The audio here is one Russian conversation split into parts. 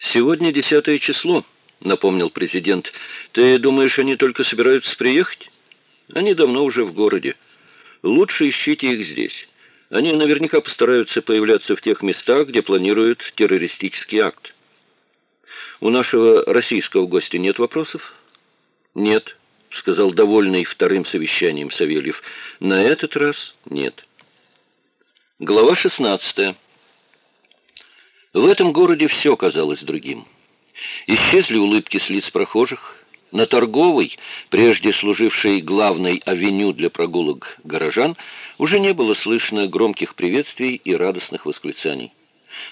«Сегодня десятое число», — напомнил президент. «Ты думаешь, они только собираются приехать? Они давно уже в городе. Лучше ищите их здесь. Они наверняка постараются появляться в тех местах, где планируют террористический акт». «У нашего российского гостя нет вопросов?» «Нет», — сказал довольный вторым совещанием Савельев. «На этот раз нет». Глава шестнадцатая. В этом городе все казалось другим. Исчезли улыбки с лиц прохожих. На торговой, прежде служившей главной авеню для прогулок горожан, уже не было слышно громких приветствий и радостных восклицаний.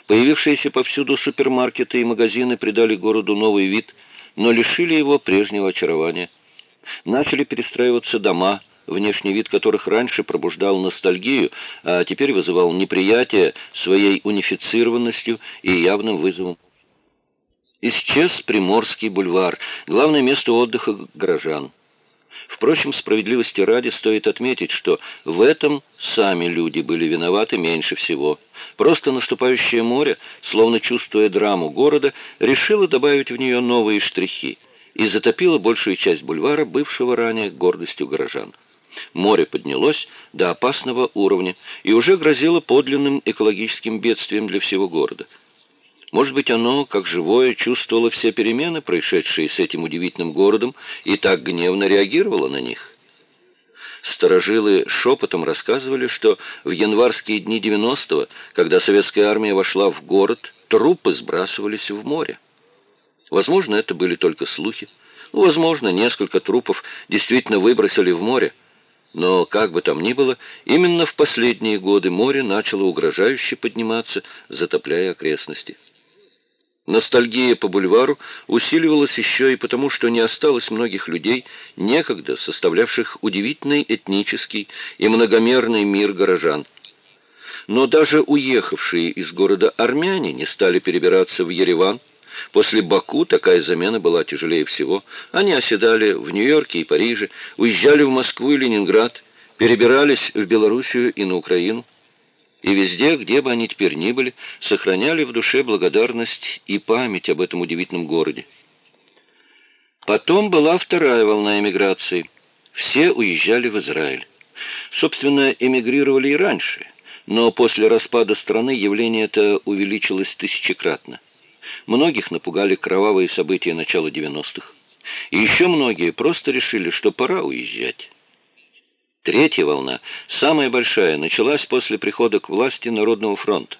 Появившиеся повсюду супермаркеты и магазины придали городу новый вид, но лишили его прежнего очарования. Начали перестраиваться дома, внешний вид которых раньше пробуждал ностальгию, а теперь вызывал неприятие своей унифицированностью и явным вызовом. Исчез Приморский бульвар, главное место отдыха горожан. Впрочем, справедливости ради стоит отметить, что в этом сами люди были виноваты меньше всего. Просто наступающее море, словно чувствуя драму города, решило добавить в нее новые штрихи и затопило большую часть бульвара, бывшего ранее гордостью горожан. Море поднялось до опасного уровня и уже грозило подлинным экологическим бедствием для всего города. Может быть, оно, как живое, чувствовало все перемены, происшедшие с этим удивительным городом, и так гневно реагировало на них. Старожилы шепотом рассказывали, что в январские дни 90-го, когда советская армия вошла в город, трупы сбрасывались в море. Возможно, это были только слухи. Возможно, несколько трупов действительно выбросили в море. Но, как бы там ни было, именно в последние годы море начало угрожающе подниматься, затопляя окрестности. Ностальгия по бульвару усиливалась еще и потому, что не осталось многих людей, некогда составлявших удивительный этнический и многомерный мир горожан. Но даже уехавшие из города армяне не стали перебираться в Ереван, После Баку такая замена была тяжелее всего. Они оседали в Нью-Йорке и Париже, уезжали в Москву и Ленинград, перебирались в Белоруссию и на Украину. И везде, где бы они теперь ни были, сохраняли в душе благодарность и память об этом удивительном городе. Потом была вторая волна эмиграции. Все уезжали в Израиль. Собственно, эмигрировали и раньше, но после распада страны явление это увеличилось тысячекратно. Многих напугали кровавые события начала 90-х. И еще многие просто решили, что пора уезжать. Третья волна, самая большая, началась после прихода к власти Народного фронта.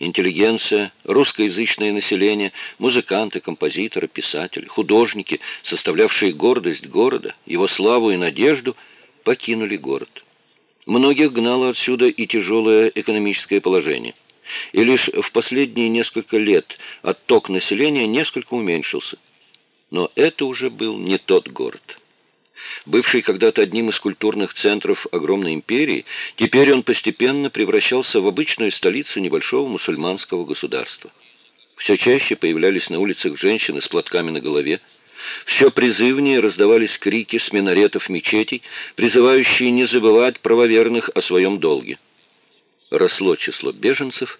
Интеллигенция, русскоязычное население, музыканты, композиторы, писатели, художники, составлявшие гордость города, его славу и надежду, покинули город. Многих гнало отсюда и тяжелое экономическое положение – и лишь в последние несколько лет отток населения несколько уменьшился. Но это уже был не тот город. Бывший когда-то одним из культурных центров огромной империи, теперь он постепенно превращался в обычную столицу небольшого мусульманского государства. Все чаще появлялись на улицах женщины с платками на голове, все призывнее раздавались крики с минаретов мечетей, призывающие не забывать правоверных о своем долге росло число беженцев,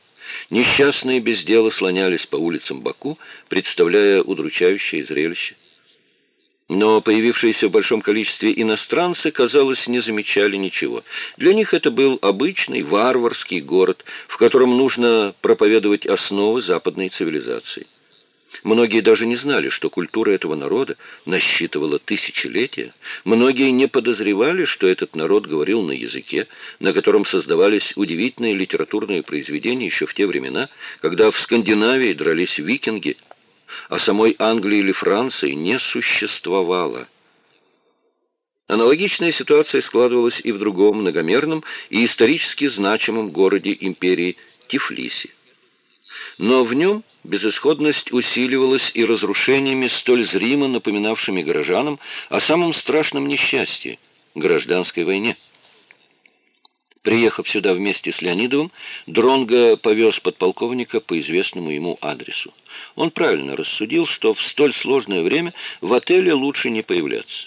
несчастные без дела слонялись по улицам Баку, представляя удручающее зрелище. Но появившиеся в большом количестве иностранцы, казалось, не замечали ничего. Для них это был обычный варварский город, в котором нужно проповедовать основы западной цивилизации. Многие даже не знали, что культура этого народа насчитывала тысячелетия. Многие не подозревали, что этот народ говорил на языке, на котором создавались удивительные литературные произведения еще в те времена, когда в Скандинавии дрались викинги, а самой Англии или Франции не существовало. Аналогичная ситуация складывалась и в другом многомерном и исторически значимом городе империи Тифлисе. Но в нем безысходность усиливалась и разрушениями, столь зримо напоминавшими горожанам о самом страшном несчастье – гражданской войне. Приехав сюда вместе с Леонидовым, Дронго повез подполковника по известному ему адресу. Он правильно рассудил, что в столь сложное время в отеле лучше не появляться.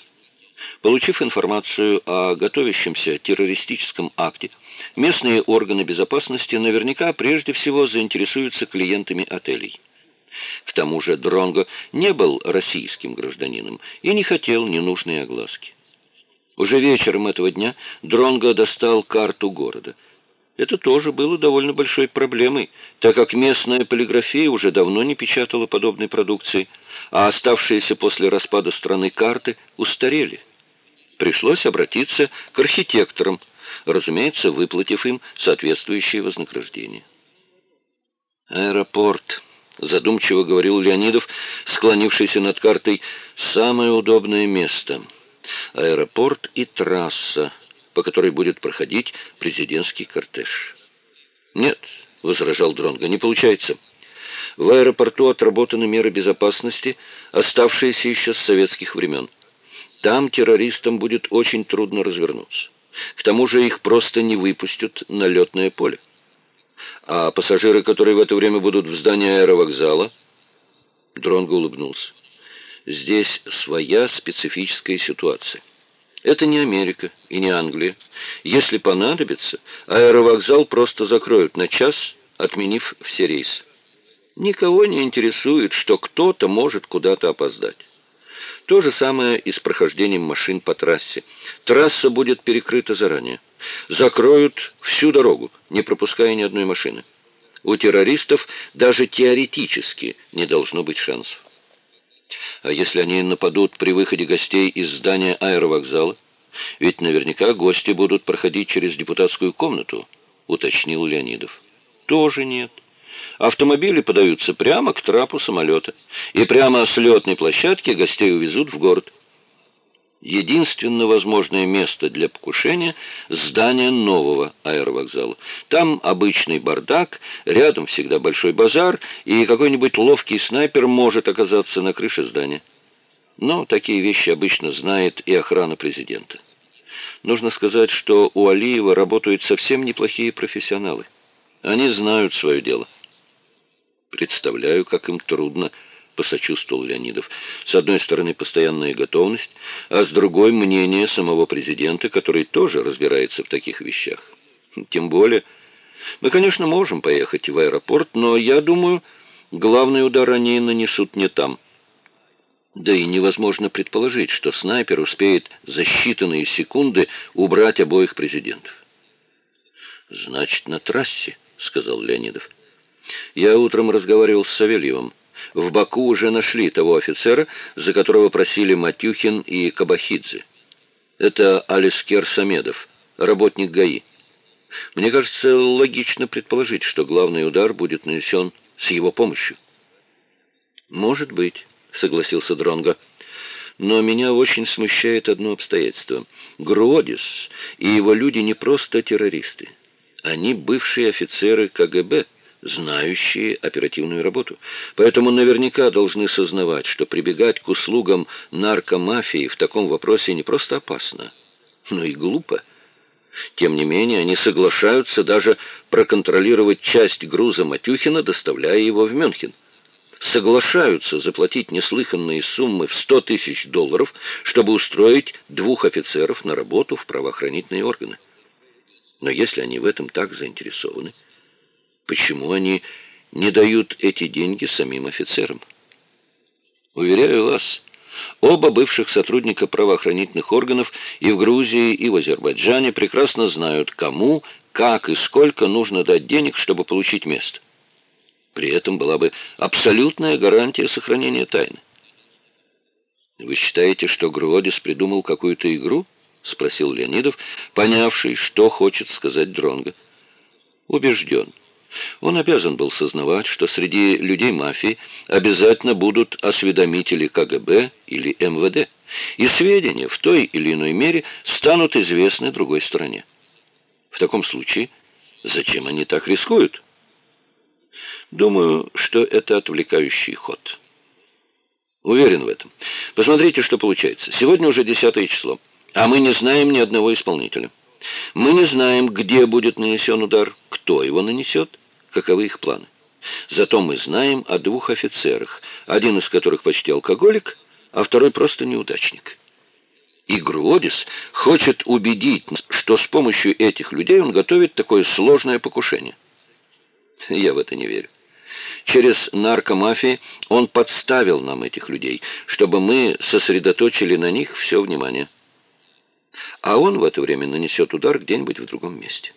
Получив информацию о готовящемся террористическом акте, местные органы безопасности наверняка прежде всего заинтересуются клиентами отелей. К тому же Дронго не был российским гражданином и не хотел ненужной огласки. Уже вечером этого дня Дронго достал карту города. Это тоже было довольно большой проблемой, так как местная полиграфия уже давно не печатала подобной продукции, а оставшиеся после распада страны карты устарели. Пришлось обратиться к архитекторам, разумеется, выплатив им соответствующее вознаграждение. Аэропорт задумчиво говорил Леонидов, склонившийся над картой, самое удобное место. Аэропорт и трасса, по которой будет проходить президентский кортеж. Нет, возражал Дронго, не получается. В аэропорту отработаны меры безопасности, оставшиеся еще с советских времен. Там террористам будет очень трудно развернуться. К тому же их просто не выпустят на летное поле. А пассажиры, которые в это время будут в здании аэровокзала? Дронго улыбнулся. Здесь своя специфическая ситуация. Это не Америка и не Англия. Если понадобится, аэровокзал просто закроют на час, отменив все рейсы. Никого не интересует, что кто-то может куда-то опоздать. То же самое и с прохождением машин по трассе. Трасса будет перекрыта заранее. Закроют всю дорогу, не пропуская ни одной машины. У террористов даже теоретически не должно быть шансов. А если они нападут при выходе гостей из здания аэровокзала? Ведь наверняка гости будут проходить через депутатскую комнату, уточнил Леонидов. Тоже нет. Автомобили подаются прямо к трапу самолета, и прямо с летной площадки гостей увезут в город. Единственно возможное место для покушения – здание нового аэровокзала. Там обычный бардак, рядом всегда большой базар, и какой-нибудь ловкий снайпер может оказаться на крыше здания. Но такие вещи обычно знает и охрана президента. Нужно сказать, что у Алиева работают совсем неплохие профессионалы. Они знают свое дело. Представляю, как им трудно, посочувствовал Леонидов. С одной стороны, постоянная готовность, а с другой мнение самого президента, который тоже разбирается в таких вещах. Тем более, мы, конечно, можем поехать в аэропорт, но я думаю, главный удар они нанесут не там. Да и невозможно предположить, что снайпер успеет за считанные секунды убрать обоих президентов. «Значит, на трассе», — сказал Леонидов. Я утром разговаривал с Савельевым. В Баку уже нашли того офицера, за которого просили Матюхин и Кабахидзе. Это Алискер Самедов, работник ГАИ. Мне кажется, логично предположить, что главный удар будет нанесен с его помощью. «Может быть», — согласился Дронго. «Но меня очень смущает одно обстоятельство. Груодис и его люди не просто террористы. Они бывшие офицеры КГБ» знающие оперативную работу. Поэтому наверняка должны сознавать, что прибегать к услугам наркомафии в таком вопросе не просто опасно, но и глупо. Тем не менее, они соглашаются даже проконтролировать часть груза Матюхина, доставляя его в Мюнхен. Соглашаются заплатить неслыханные суммы в 100 тысяч долларов, чтобы устроить двух офицеров на работу в правоохранительные органы. Но если они в этом так заинтересованы, Почему они не дают эти деньги самим офицерам? Уверяю вас, оба бывших сотрудника правоохранительных органов и в Грузии, и в Азербайджане прекрасно знают, кому, как и сколько нужно дать денег, чтобы получить место. При этом была бы абсолютная гарантия сохранения тайны. «Вы считаете, что Груодис придумал какую-то игру?» — спросил Леонидов, понявший, что хочет сказать Дронго. «Убежден. Он обязан был сознавать, что среди людей мафии обязательно будут осведомители КГБ или МВД, и сведения в той или иной мере станут известны другой стороне. В таком случае, зачем они так рискуют? Думаю, что это отвлекающий ход. Уверен в этом. Посмотрите, что получается. Сегодня уже десятое число, а мы не знаем ни одного исполнителя. Мы не знаем, где будет нанесен удар, кто его нанесет, каковы их планы. Зато мы знаем о двух офицерах, один из которых почти алкоголик, а второй просто неудачник. И Груодис хочет убедить, что с помощью этих людей он готовит такое сложное покушение. Я в это не верю. Через наркомафии он подставил нам этих людей, чтобы мы сосредоточили на них все внимание. А он в это время нанесет удар где-нибудь в другом месте.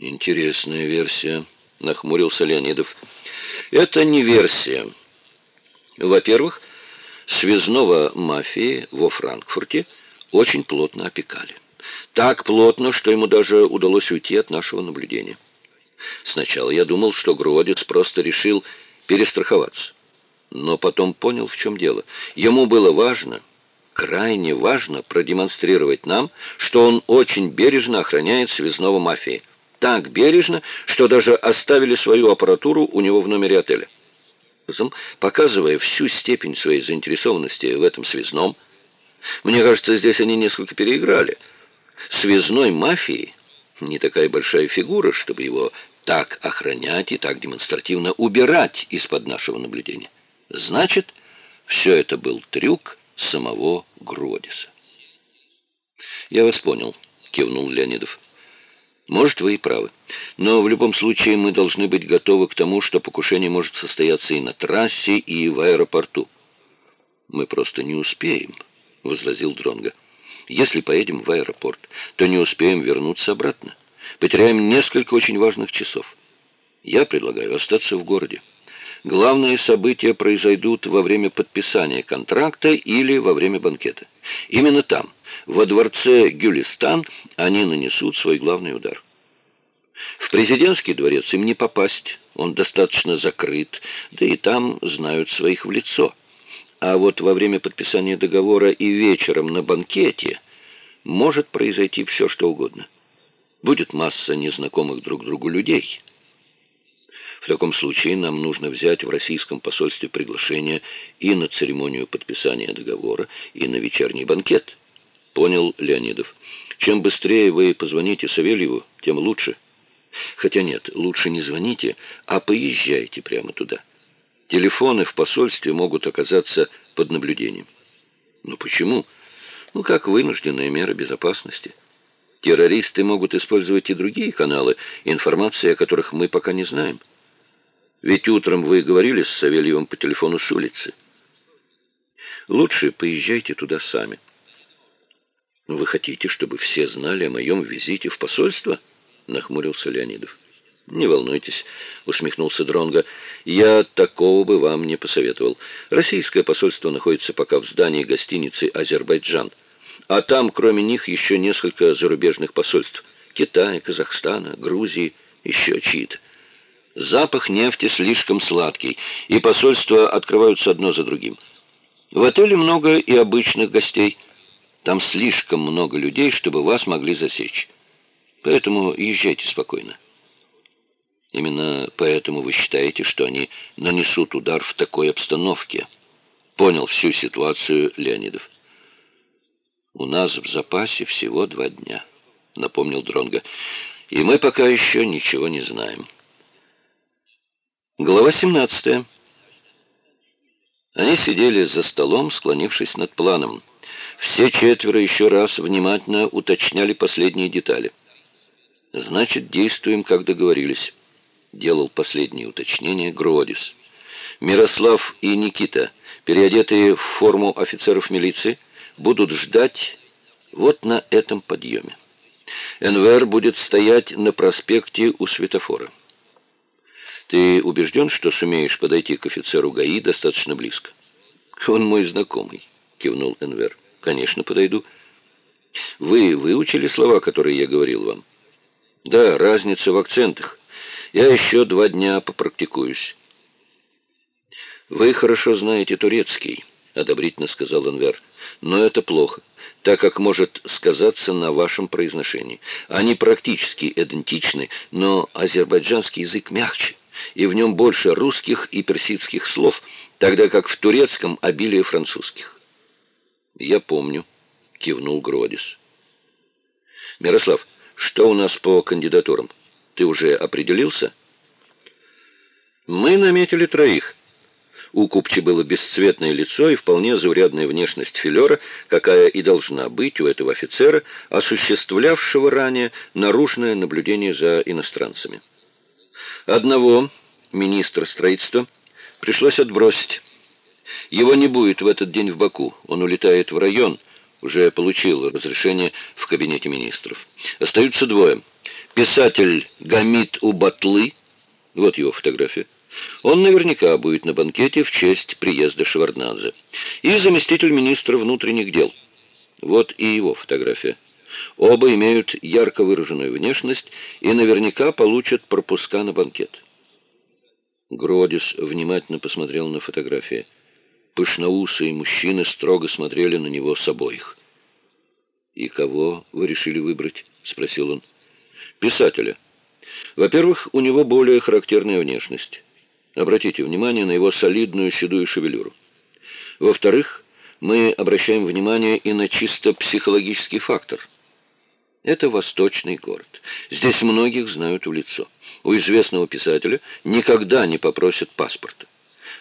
«Интересная версия», — нахмурился Леонидов. «Это не версия. Во-первых, связного мафии во Франкфурте очень плотно опекали. Так плотно, что ему даже удалось уйти от нашего наблюдения. Сначала я думал, что Гродец просто решил перестраховаться. Но потом понял, в чем дело. Ему было важно, крайне важно продемонстрировать нам, что он очень бережно охраняет связного мафии. Так бережно, что даже оставили свою аппаратуру у него в номере отеля. Показывая всю степень своей заинтересованности в этом связном, мне кажется, здесь они несколько переиграли. Связной мафии не такая большая фигура, чтобы его так охранять и так демонстративно убирать из-под нашего наблюдения. Значит, все это был трюк самого Гродиса. «Я вас понял», — кивнул Леонидов. «Может, вы и правы. Но в любом случае мы должны быть готовы к тому, что покушение может состояться и на трассе, и в аэропорту». «Мы просто не успеем», — возразил Дронга. «Если поедем в аэропорт, то не успеем вернуться обратно. Потеряем несколько очень важных часов. Я предлагаю остаться в городе. Главные события произойдут во время подписания контракта или во время банкета. Именно там, во дворце Гюлистан, они нанесут свой главный удар. В президентский дворец им не попасть, он достаточно закрыт, да и там знают своих в лицо. А вот во время подписания договора и вечером на банкете может произойти все, что угодно. Будет масса незнакомых друг другу людей. В таком случае нам нужно взять в российском посольстве приглашение и на церемонию подписания договора, и на вечерний банкет. Понял Леонидов. Чем быстрее вы позвоните Савельеву, тем лучше. Хотя нет, лучше не звоните, а поезжайте прямо туда. Телефоны в посольстве могут оказаться под наблюдением. Ну почему? Ну как вынужденная мера безопасности. Террористы могут использовать и другие каналы, информация о которых мы пока не знаем. Ведь утром вы говорили с Савельевым по телефону с улицы. Лучше поезжайте туда сами. Вы хотите, чтобы все знали о моем визите в посольство? Нахмурился Леонидов. «Не волнуйтесь», — усмехнулся Дронго. «Я такого бы вам не посоветовал. Российское посольство находится пока в здании гостиницы «Азербайджан». А там, кроме них, еще несколько зарубежных посольств. Китая, Казахстана, Грузии, еще чьи-то. Запах нефти слишком сладкий, и посольства открываются одно за другим. В отеле много и обычных гостей. Там слишком много людей, чтобы вас могли засечь. Поэтому езжайте спокойно. Именно поэтому вы считаете, что они нанесут удар в такой обстановке. Понял всю ситуацию Леонидов. «У нас в запасе всего два дня», — напомнил Дронга. «И мы пока еще ничего не знаем». Глава 17. Они сидели за столом, склонившись над планом. Все четверо еще раз внимательно уточняли последние детали. «Значит, действуем, как договорились», — делал последние уточнения Гродис. Мирослав и Никита, переодетые в форму офицеров милиции, будут ждать вот на этом подъеме. НВР будет стоять на проспекте у светофора. Ты убежден, что сумеешь подойти к офицеру ГАИ достаточно близко? Он мой знакомый, кивнул НВР. Конечно, подойду. Вы выучили слова, которые я говорил вам? Да, разница в акцентах. Я еще два дня попрактикуюсь. Вы хорошо знаете турецкий. — одобрительно сказал Энвер. «Но это плохо, так как может сказаться на вашем произношении. Они практически идентичны, но азербайджанский язык мягче, и в нем больше русских и персидских слов, тогда как в турецком обилие французских». «Я помню», — кивнул Гродис. «Мирослав, что у нас по кандидатурам? Ты уже определился?» «Мы наметили троих». У Купчи было бесцветное лицо и вполне заурядная внешность филера, какая и должна быть у этого офицера, осуществлявшего ранее наружное наблюдение за иностранцами. Одного министра строительства, пришлось отбросить. Его не будет в этот день в Баку. Он улетает в район, уже получил разрешение в кабинете министров. Остаются двое. Писатель Гамид Убатлы, вот его фотография, он наверняка будет на банкете в честь приезда Шеварднадзе. И заместитель министра внутренних дел. Вот и его фотография. Оба имеют ярко выраженную внешность и наверняка получат пропуска на банкет. Гродис внимательно посмотрел на фотографии. Пышноусые мужчины строго смотрели на него с обоих. «И кого вы решили выбрать?» — спросил он. «Писателя. Во-первых, у него более характерная внешность. Обратите внимание на его солидную седую шевелюру. Во-вторых, мы обращаем внимание и на чисто психологический фактор. Это восточный город. Здесь многих знают в лицо. У известного писателя никогда не попросят паспорта.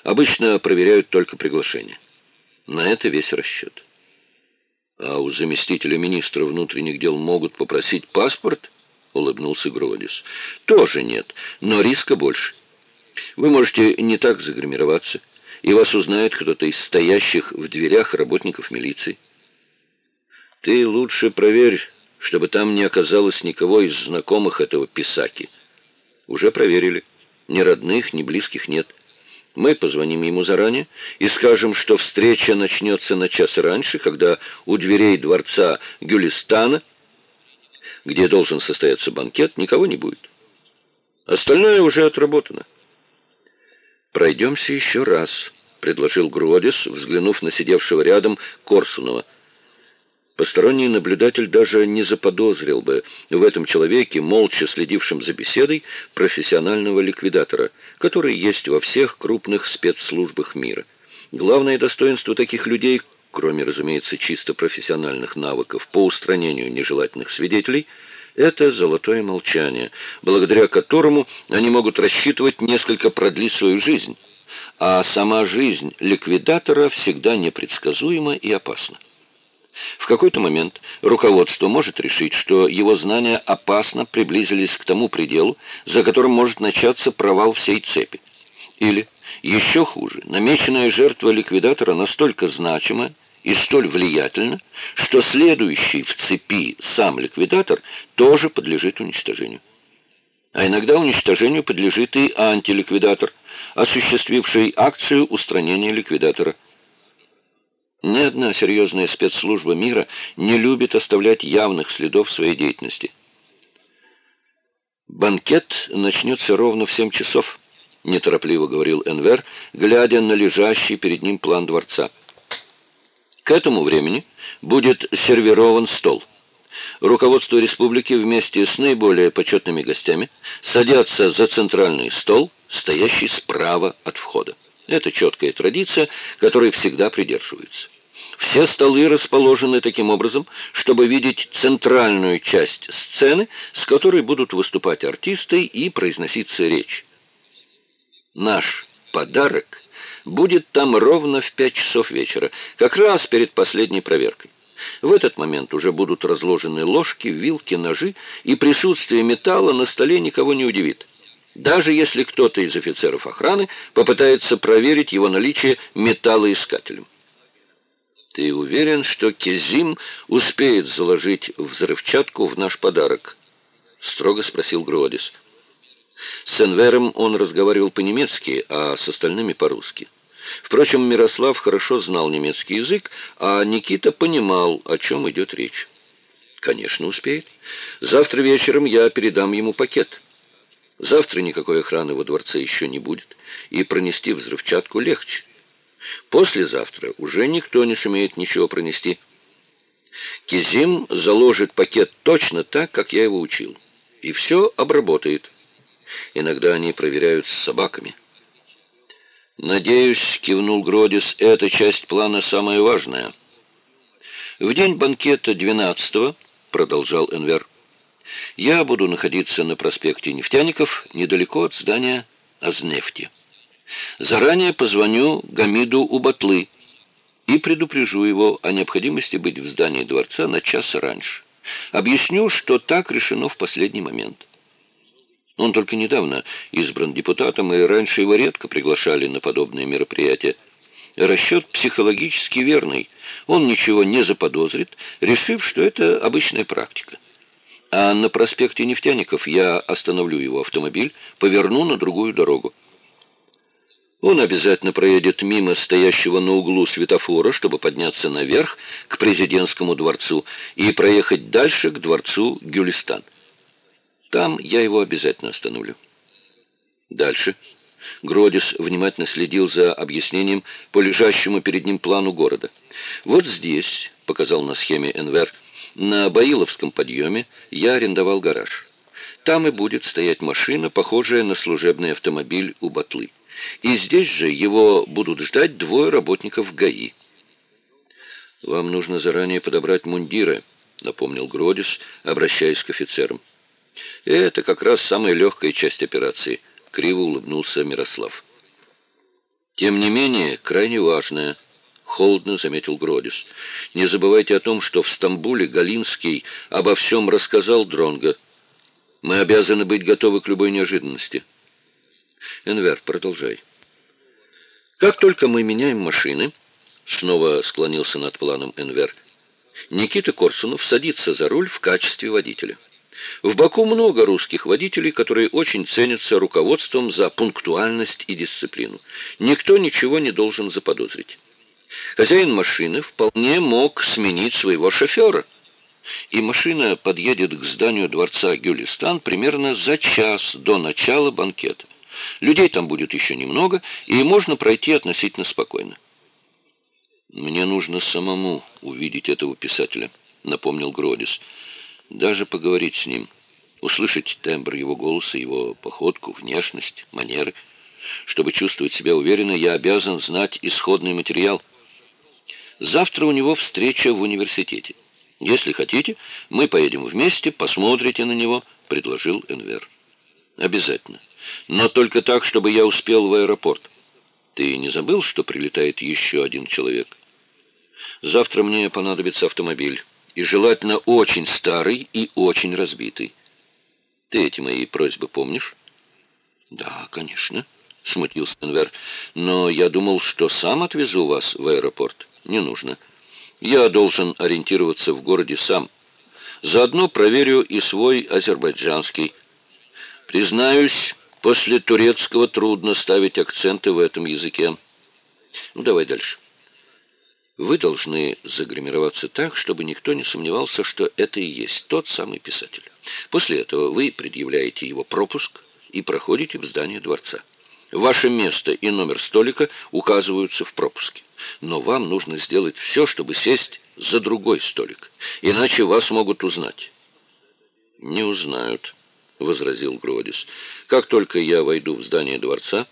Обычно проверяют только приглашение. На это весь расчет. А у заместителя министра внутренних дел могут попросить паспорт? Улыбнулся Гродис. Тоже нет, но риска больше. Вы можете не так загримироваться, и вас узнает кто-то из стоящих в дверях работников милиции. Ты лучше проверь, чтобы там не оказалось никого из знакомых этого писаки. Уже проверили. Ни родных, ни близких нет. Мы позвоним ему заранее и скажем, что встреча начнется на час раньше, когда у дверей дворца Гюлистана, где должен состояться банкет, никого не будет. Остальное уже отработано. «Пройдемся еще раз», — предложил Груодис, взглянув на сидевшего рядом Корсунова. Посторонний наблюдатель даже не заподозрил бы в этом человеке, молча следившем за беседой, профессионального ликвидатора, который есть во всех крупных спецслужбах мира. Главное достоинство таких людей, кроме, разумеется, чисто профессиональных навыков по устранению нежелательных свидетелей, это золотое молчание, благодаря которому они могут рассчитывать несколько продлить свою жизнь, а сама жизнь ликвидатора всегда непредсказуема и опасна. В какой-то момент руководство может решить, что его знания опасно приблизились к тому пределу, за которым может начаться провал всей цепи. Или, еще хуже, намеченная жертва ликвидатора настолько значима, и столь влиятельна, что следующий в цепи сам ликвидатор тоже подлежит уничтожению. А иногда уничтожению подлежит и антиликвидатор, осуществивший акцию устранения ликвидатора. Ни одна серьезная спецслужба мира не любит оставлять явных следов своей деятельности. «Банкет начнется ровно в семь часов», — неторопливо говорил Энвер, глядя на лежащий перед ним план дворца. К этому времени будет сервирован стол. Руководство республики вместе с наиболее почетными гостями садятся за центральный стол, стоящий справа от входа. Это четкая традиция, которой всегда придерживаются. Все столы расположены таким образом, чтобы видеть центральную часть сцены, с которой будут выступать артисты и произноситься речь. Наш подарок будет там ровно в пять часов вечера, как раз перед последней проверкой. В этот момент уже будут разложены ложки, вилки, ножи, и присутствие металла на столе никого не удивит. Даже если кто-то из офицеров охраны попытается проверить его наличие металлоискателем. «Ты уверен, что Кезим успеет заложить взрывчатку в наш подарок?» — строго спросил Гродис. С Энвером он разговаривал по-немецки, а с остальными по-русски. Впрочем, Мирослав хорошо знал немецкий язык, а Никита понимал, о чем идет речь. «Конечно, успеет. Завтра вечером я передам ему пакет. Завтра никакой охраны во дворце еще не будет, и пронести взрывчатку легче. Послезавтра уже никто не сумеет ничего пронести. Кизим заложит пакет точно так, как я его учил, и все обработает». Иногда они проверяют с собаками. «Надеюсь», — кивнул Гродис, — «эта часть плана самая важная». «В день банкета 12-го», — продолжал Энвер, — «я буду находиться на проспекте Нефтяников, недалеко от здания Азнефти. Заранее позвоню Гамиду Убатлы и предупрежу его о необходимости быть в здании дворца на час раньше. Объясню, что так решено в последний момент». Он только недавно избран депутатом, и раньше его редко приглашали на подобные мероприятия. Расчет психологически верный. Он ничего не заподозрит, решив, что это обычная практика. А на проспекте Нефтяников я остановлю его автомобиль, поверну на другую дорогу. Он обязательно проедет мимо стоящего на углу светофора, чтобы подняться наверх к президентскому дворцу и проехать дальше к дворцу Гюлистан. Там я его обязательно остановлю. Дальше. Гродис внимательно следил за объяснением по лежащему перед ним плану города. Вот здесь, показал на схеме Энвер, на Баиловском подъеме я арендовал гараж. Там и будет стоять машина, похожая на служебный автомобиль у Батлы. И здесь же его будут ждать двое работников ГАИ. «Вам нужно заранее подобрать мундиры», — напомнил Гродис, обращаясь к офицерам. «Это как раз самая легкая часть операции», — криво улыбнулся Мирослав. «Тем не менее, крайне важная», — холодно заметил Гродис. «Не забывайте о том, что в Стамбуле Галинский обо всем рассказал Дронго. Мы обязаны быть готовы к любой неожиданности». Энвер, продолжай. Как только мы меняем машины, снова склонился над планом Энвер, Никита Корсунов садится за руль в качестве водителя. В Баку много русских водителей, которые очень ценятся руководством за пунктуальность и дисциплину. Никто ничего не должен заподозрить. Хозяин машины вполне мог сменить своего шофера. И машина подъедет к зданию дворца Гюлистан примерно за час до начала банкета. Людей там будет еще немного, и можно пройти относительно спокойно. «Мне нужно самому увидеть этого писателя», — напомнил Гродис. «Даже поговорить с ним, услышать тембр его голоса, его походку, внешность, манеры. Чтобы чувствовать себя уверенно, я обязан знать исходный материал. Завтра у него встреча в университете. Если хотите, мы поедем вместе, посмотрите на него», — предложил Энвер. «Обязательно. Но только так, чтобы я успел в аэропорт. Ты не забыл, что прилетает еще один человек? Завтра мне понадобится автомобиль, и желательно очень старый и очень разбитый. Ты эти мои просьбы помнишь? Да, конечно, смутился Энвер. Но я думал, что сам отвезу вас в аэропорт. Не нужно. Я должен ориентироваться в городе сам. Заодно проверю и свой азербайджанский. Признаюсь, После турецкого трудно ставить акценты в этом языке. Ну, давай дальше. Вы должны загримироваться так, чтобы никто не сомневался, что это и есть тот самый писатель. После этого вы предъявляете его пропуск и проходите в здание дворца. Ваше место и номер столика указываются в пропуске. Но вам нужно сделать все, чтобы сесть за другой столик. Иначе вас могут узнать. Не узнают. — возразил Гродис. «Как только я войду в здание дворца,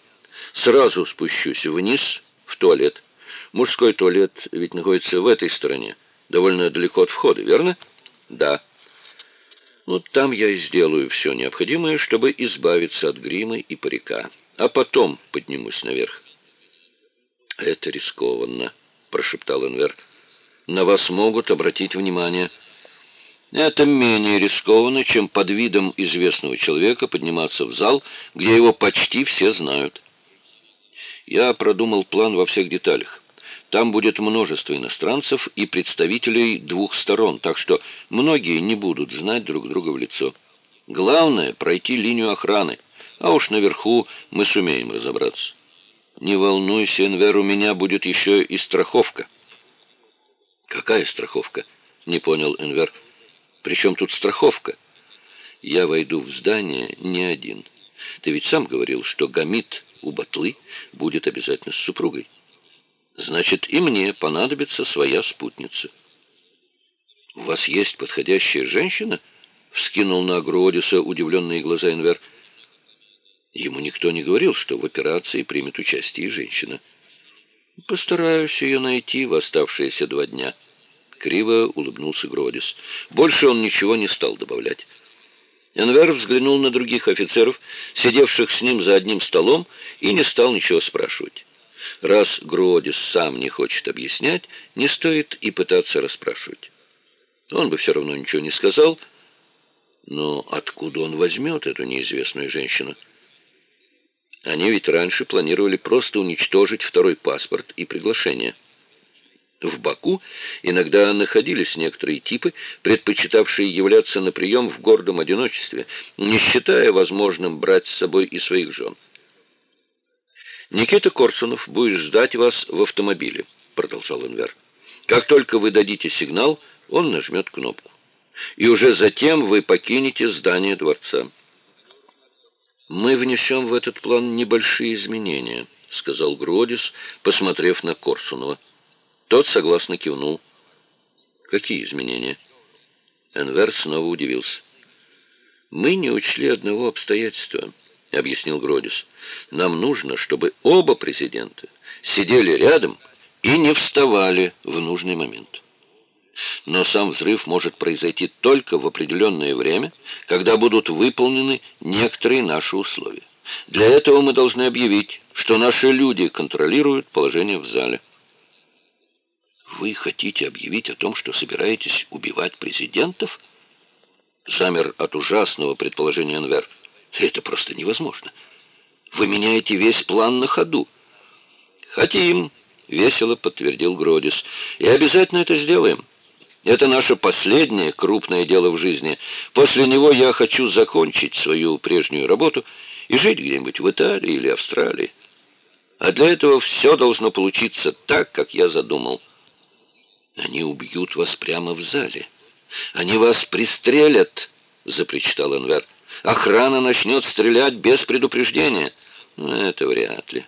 сразу спущусь вниз в туалет. Мужской туалет ведь находится в этой стороне, довольно далеко от входа, верно?» «Да». «Вот там я и сделаю все необходимое, чтобы избавиться от грима и парика, а потом поднимусь наверх». «Это рискованно», — прошептал Энвер. «На вас могут обратить внимание». Это менее рискованно, чем под видом известного человека подниматься в зал, где его почти все знают. Я продумал план во всех деталях. Там будет множество иностранцев и представителей двух сторон, так что многие не будут знать друг друга в лицо. Главное — пройти линию охраны, а уж наверху мы сумеем разобраться. Не волнуйся, Энвер, у меня будет еще и страховка. «Какая страховка?» — не понял Энвер. Причем тут страховка? Я войду в здание не один. Ты ведь сам говорил, что Гамит у Батлы будет обязательно с супругой. Значит, и мне понадобится своя спутница. «У вас есть подходящая женщина?» — вскинул на Агроодиса удивленные глаза Энвер. Ему никто не говорил, что в операции примет участие женщина. «Постараюсь ее найти в оставшиеся два дня». Криво улыбнулся Гродис. Больше он ничего не стал добавлять. Энвер взглянул на других офицеров, сидевших с ним за одним столом, и не стал ничего спрашивать. Раз Гродис сам не хочет объяснять, не стоит и пытаться расспрашивать. Он бы все равно ничего не сказал, Но откуда он возьмет эту неизвестную женщину? Они ведь раньше планировали просто уничтожить второй паспорт и приглашение. В Баку иногда находились некоторые типы, предпочитавшие являться на прием в гордом одиночестве, не считая возможным брать с собой и своих жен. «Никита Корсунов будет ждать вас в автомобиле», — продолжал Энвер. «Как только вы дадите сигнал, он нажмет кнопку. И уже затем вы покинете здание дворца». «Мы внесем в этот план небольшие изменения», — сказал Гродис, посмотрев на Корсунова. Тот согласно кивнул. «Какие изменения?» Энвер снова удивился. «Мы не учли одного обстоятельства», — объяснил Гродис. «Нам нужно, чтобы оба президента сидели рядом и не вставали в нужный момент. Но сам взрыв может произойти только в определенное время, когда будут выполнены некоторые наши условия. Для этого мы должны объявить, что наши люди контролируют положение в зале». «Вы хотите объявить о том, что собираетесь убивать президентов?» Замер от ужасного предположения Энвер. «Это просто невозможно. Вы меняете весь план на ходу». «Хотим», — весело подтвердил Гродис. «И обязательно это сделаем. Это наше последнее крупное дело в жизни. После него я хочу закончить свою прежнюю работу и жить где-нибудь в Италии или Австралии. А для этого все должно получиться так, как я задумал». Они убьют вас прямо в зале. Они вас пристрелят, запричитал Энвер. Охрана начнет стрелять без предупреждения. Это вряд ли,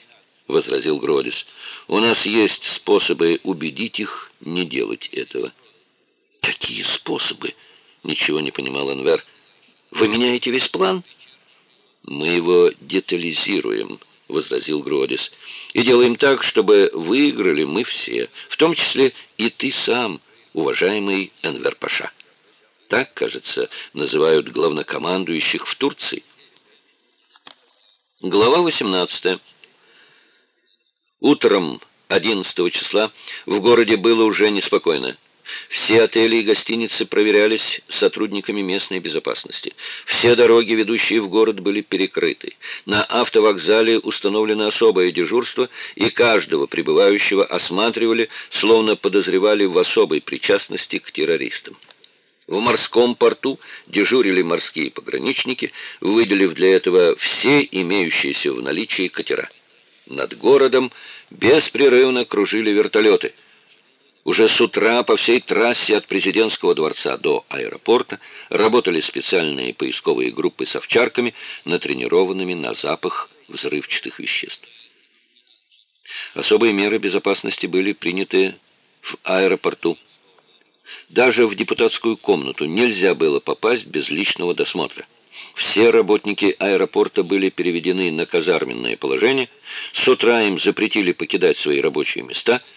возразил Гродис. У нас есть способы убедить их не делать этого. Какие способы? Ничего не понимал Энвер. Вы меняете весь план? Мы его детализируем, — возразил Гродис. «И делаем так, чтобы выиграли мы все, в том числе и ты сам, уважаемый Энвер Паша. Так, кажется, называют главнокомандующих в Турции». Глава 18. Утром 11 числа в городе было уже неспокойно. Все отели и гостиницы проверялись сотрудниками местной безопасности. Все дороги, ведущие в город, были перекрыты. На автовокзале установлено особое дежурство, и каждого прибывающего осматривали, словно подозревали в особой причастности к террористам. В морском порту дежурили морские пограничники, выделив для этого все имеющиеся в наличии катера. Над городом беспрерывно кружили вертолеты – уже с утра по всей трассе от президентского дворца до аэропорта работали специальные поисковые группы с овчарками, натренированными на запах взрывчатых веществ. Особые меры безопасности были приняты в аэропорту. Даже в депутатскую комнату нельзя было попасть без личного досмотра. Все работники аэропорта были переведены на казарменное положение, с утра им запретили покидать свои рабочие места –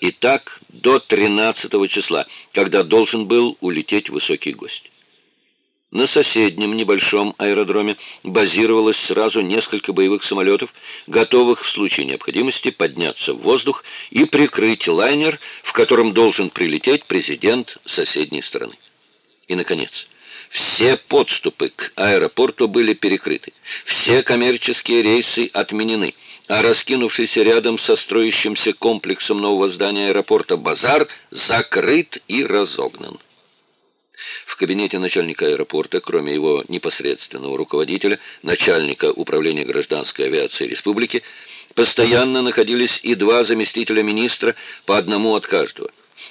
и так до 13 числа, когда должен был улететь высокий гость. На соседнем небольшом аэродроме базировалось сразу несколько боевых самолетов, готовых в случае необходимости подняться в воздух и прикрыть лайнер, в котором должен прилететь президент соседней страны. И, наконец, все подступы к аэропорту были перекрыты, все коммерческие рейсы отменены, а раскинувшийся рядом со строящимся комплексом нового здания аэропорта базар закрыт и разогнан. В кабинете начальника аэропорта, кроме его непосредственного руководителя, начальника управления гражданской авиации республики, постоянно находились и два заместителя министра по одному от каждого.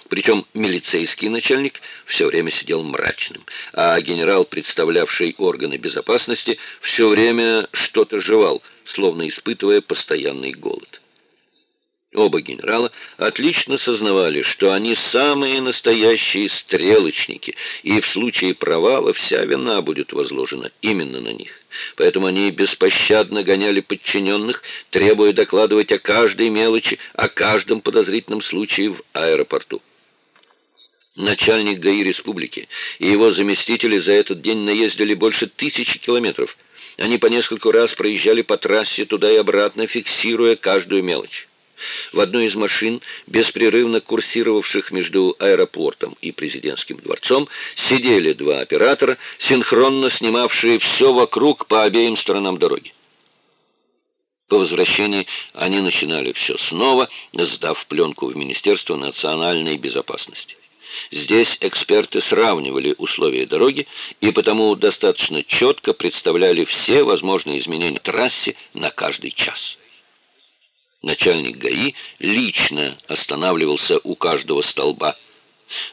Причем милицейский начальник все время сидел мрачным, а генерал, представлявший органы безопасности, все время что-то жевал, словно испытывая постоянный голод. Оба генерала отлично сознавали, что они самые настоящие стрелочники, и в случае провала вся вина будет возложена именно на них. Поэтому они беспощадно гоняли подчиненных, требуя докладывать о каждой мелочи, о каждом подозрительном случае в аэропорту. Начальник ГАИ республики и его заместители за этот день наездили больше тысячи километров. Они по нескольку раз проезжали по трассе туда и обратно, фиксируя каждую мелочь. В одной из машин, беспрерывно курсировавших между аэропортом и президентским дворцом, сидели два оператора, синхронно снимавшие все вокруг по обеим сторонам дороги. По возвращении они начинали все снова, сдав пленку в Министерство национальной безопасности. Здесь эксперты сравнивали условия дороги и потому достаточно четко представляли все возможные изменения трассе на каждый час. Начальник ГАИ лично останавливался у каждого столба.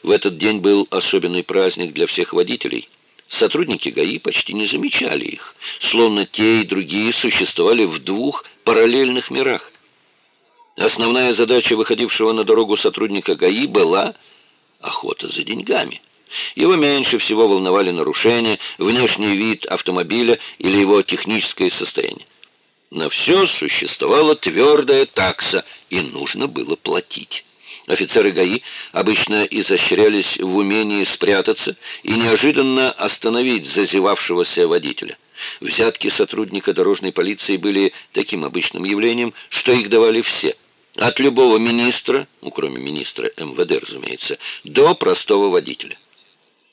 В этот день был особенный праздник для всех водителей. Сотрудники ГАИ почти не замечали их, словно те и другие существовали в двух параллельных мирах. Основная задача выходившего на дорогу сотрудника ГАИ была охота за деньгами. Его меньше всего волновали нарушения, внешний вид автомобиля или его техническое состояние. На все существовала твердая такса, и нужно было платить. Офицеры ГАИ обычно изощрялись в умении спрятаться и неожиданно остановить зазевавшегося водителя. Взятки сотрудника дорожной полиции были таким обычным явлением, что их давали все. От любого министра, ну, кроме министра МВД, разумеется, до простого водителя.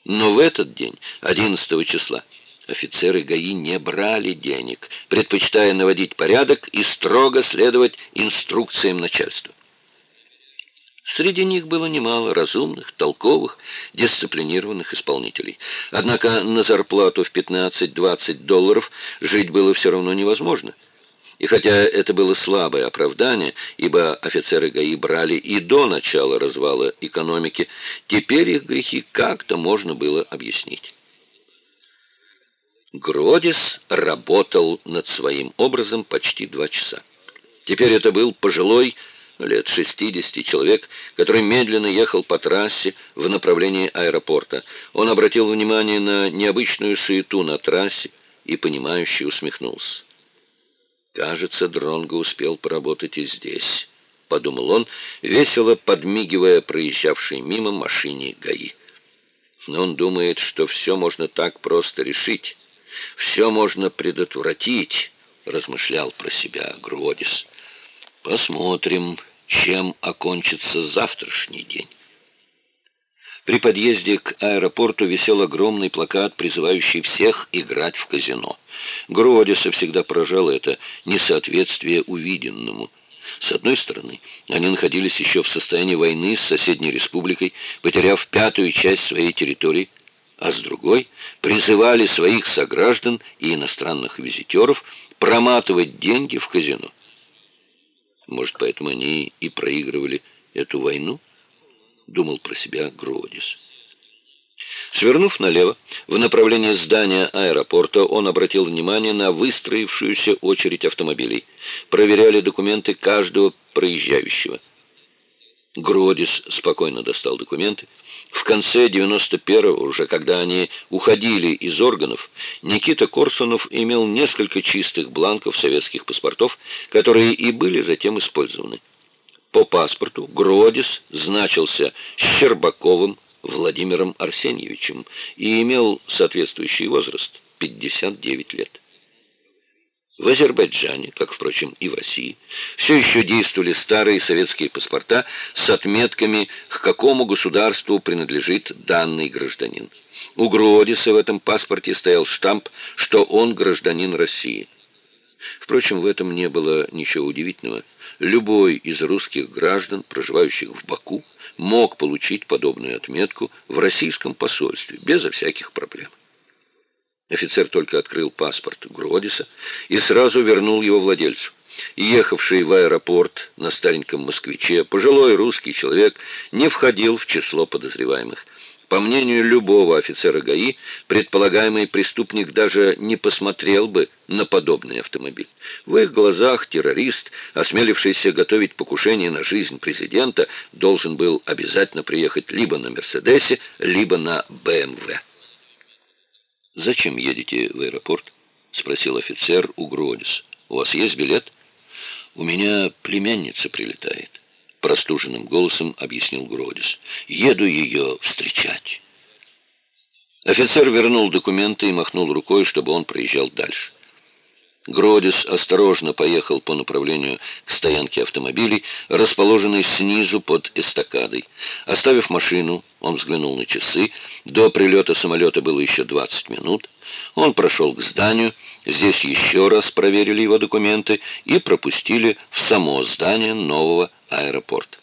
Но в этот день, 11 числа, Офицеры ГАИ не брали денег, предпочитая наводить порядок и строго следовать инструкциям начальства. Среди них было немало разумных, толковых, дисциплинированных исполнителей. Однако на зарплату в 15-20 долларов жить было все равно невозможно. И хотя это было слабое оправдание, ибо офицеры ГАИ брали и до начала развала экономики, теперь их грехи как-то можно было объяснить. Гродис работал над своим образом почти два часа. Теперь это был пожилой, лет 60 человек, который медленно ехал по трассе в направлении аэропорта. Он обратил внимание на необычную суету на трассе и, понимающе усмехнулся. «Кажется, Дронго успел поработать и здесь», — подумал он, весело подмигивая проезжавшей мимо машине ГАИ. Но он думает, что все можно так просто решить. «Все можно предотвратить», — размышлял про себя Гродис. «Посмотрим, чем окончится завтрашний день». При подъезде к аэропорту висел огромный плакат, призывающий всех играть в казино. Гродиса всегда поражало это несоответствие увиденному. С одной стороны, они находились еще в состоянии войны с соседней республикой, потеряв пятую часть своей территории, а с другой призывали своих сограждан и иностранных визитеров проматывать деньги в казино. Может, поэтому они и проигрывали эту войну? Думал про себя Гродис. Свернув налево, в направлении здания аэропорта, он обратил внимание на выстроившуюся очередь автомобилей. Проверяли документы каждого проезжающего. Гродис спокойно достал документы. В конце 91-го, уже когда они уходили из органов, Никита Корсунов имел несколько чистых бланков советских паспортов, которые и были затем использованы. По паспорту Гродис значился Щербаковым Владимиром Арсеньевичем и имел соответствующий возраст – 59 лет. В Азербайджане, как, впрочем, и в России, все еще действовали старые советские паспорта с отметками, к какому государству принадлежит данный гражданин. У Гродиса в этом паспорте стоял штамп, что он гражданин России. Впрочем, в этом не было ничего удивительного. Любой из русских граждан, проживающих в Баку, мог получить подобную отметку в российском посольстве, безо всяких проблем. Офицер только открыл паспорт Гродиса и сразу вернул его владельцу. Ехавший в аэропорт на стареньком москвиче, пожилой русский человек не входил в число подозреваемых. По мнению любого офицера ГАИ, предполагаемый преступник даже не посмотрел бы на подобный автомобиль. В их глазах террорист, осмелившийся готовить покушение на жизнь президента, должен был обязательно приехать либо на «Мерседесе», либо на «БМВ». «Зачем едете в аэропорт?» — спросил офицер у Гродис. «У вас есть билет?» «У меня племянница прилетает», — простуженным голосом объяснил Гродис. «Еду ее встречать». Офицер вернул документы и махнул рукой, чтобы он проезжал дальше. Гродис осторожно поехал по направлению к стоянке автомобилей, расположенной снизу под эстакадой. Оставив машину, он взглянул на часы. До прилета самолета было еще 20 минут. Он прошел к зданию. Здесь еще раз проверили его документы и пропустили в само здание нового аэропорта.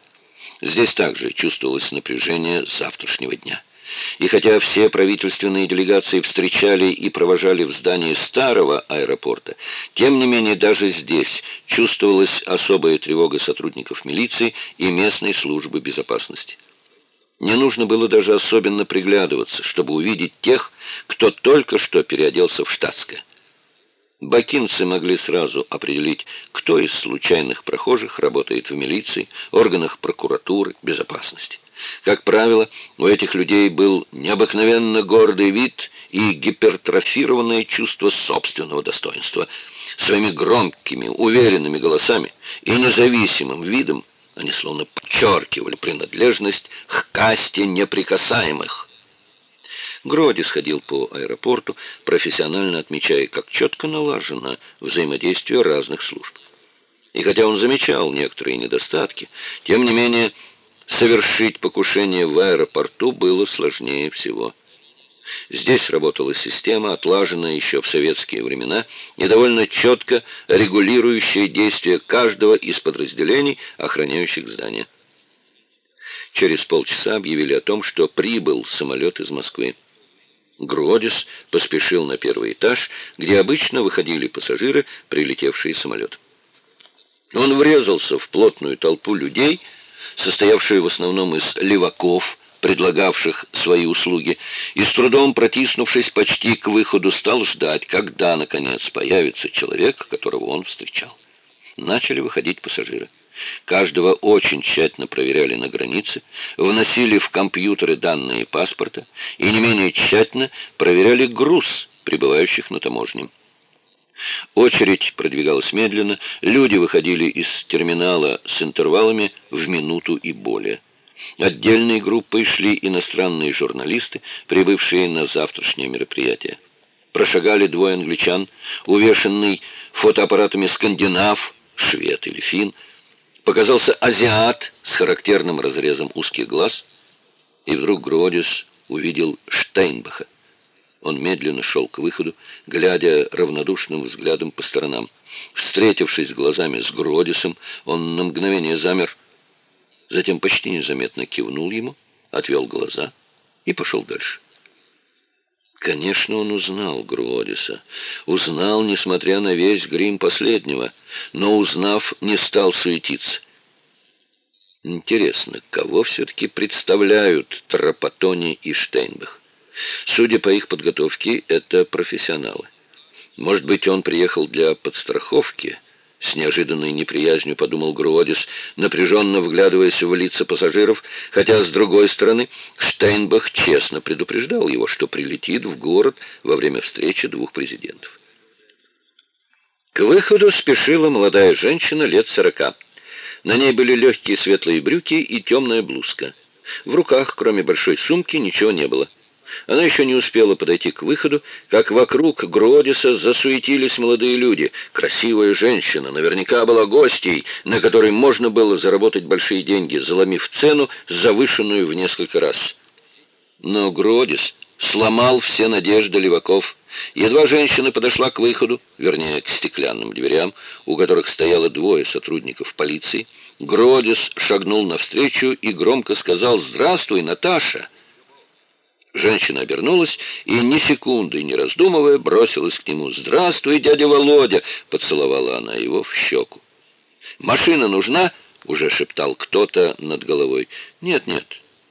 Здесь также чувствовалось напряжение завтрашнего дня. И хотя все правительственные делегации встречали и провожали в здании старого аэропорта, тем не менее даже здесь чувствовалась особая тревога сотрудников милиции и местной службы безопасности. Не нужно было даже особенно приглядываться, чтобы увидеть тех, кто только что переоделся в штатское. Бакинцы могли сразу определить, кто из случайных прохожих работает в милиции, органах прокуратуры, безопасности. Как правило, у этих людей был необыкновенно гордый вид и гипертрофированное чувство собственного достоинства. Своими громкими, уверенными голосами и независимым видом они словно подчеркивали принадлежность к касте неприкасаемых. Гроди сходил по аэропорту, профессионально отмечая, как четко налажено взаимодействие разных служб. И хотя он замечал некоторые недостатки, тем не менее совершить покушение в аэропорту было сложнее всего. Здесь работала система, отлаженная еще в советские времена и довольно четко регулирующая действия каждого из подразделений, охраняющих здание. Через полчаса объявили о том, что прибыл самолет из Москвы. Гродис поспешил на первый этаж, где обычно выходили пассажиры, прилетевшие самолет. Он врезался в плотную толпу людей, состоявшую в основном из леваков, предлагавших свои услуги, и с трудом протиснувшись почти к выходу, стал ждать, когда, наконец, появится человек, которого он встречал. Начали выходить пассажиры. Каждого очень тщательно проверяли на границе, вносили в компьютеры данные паспорта и не менее тщательно проверяли груз прибывающих на таможне. Очередь продвигалась медленно, люди выходили из терминала с интервалами в минуту и более. Отдельной группой шли иностранные журналисты, прибывшие на завтрашнее мероприятие. Прошагали двое англичан, увешанный фотоаппаратами скандинав, швед или фин, Показался азиат с характерным разрезом узких глаз, и вдруг Гродис увидел Штейнбаха. Он медленно шел к выходу, глядя равнодушным взглядом по сторонам. Встретившись глазами с Гродисом, он на мгновение замер, затем почти незаметно кивнул ему, отвел глаза и пошел дальше. Конечно, он узнал Гродиса. Узнал, несмотря на весь грим последнего, но, узнав, не стал суетиться. Интересно, кого все-таки представляют Трапатони и Штейнбах? Судя по их подготовке, это профессионалы. Может быть, он приехал для подстраховки – с неожиданной неприязнью подумал Груодис, напряженно вглядываясь в лица пассажиров, хотя, с другой стороны, Штейнбах честно предупреждал его, что прилетит в город во время встречи двух президентов. К выходу спешила молодая женщина лет сорока. На ней были легкие светлые брюки и темная блузка. В руках, кроме большой сумки, ничего не было. Она еще не успела подойти к выходу, как вокруг Гродиса засуетились молодые люди. Красивая женщина, наверняка была гостьей, на которой можно было заработать большие деньги, заломив цену, завышенную в несколько раз. Но Гродис сломал все надежды леваков. Едва женщина подошла к выходу, вернее, к стеклянным дверям, у которых стояло двое сотрудников полиции, Гродис шагнул навстречу и громко сказал «Здравствуй, Наташа!» Женщина обернулась и, ни секунды не раздумывая, бросилась к нему. «Здравствуй, дядя Володя!» — поцеловала она его в щеку. «Машина нужна?» — уже шептал кто-то над головой. «Нет, нет».